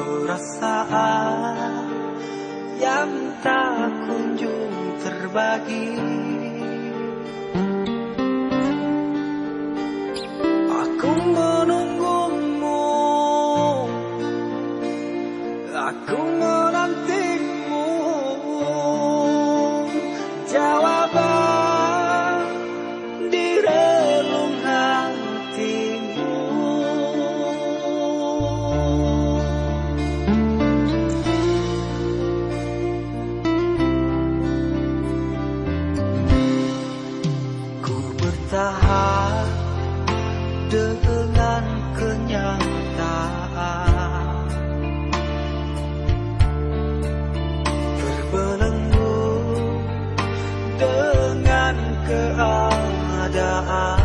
perasaan yang tak kunjung terbagi. dengan kenyataan. Terbelenggu dengan keadaan.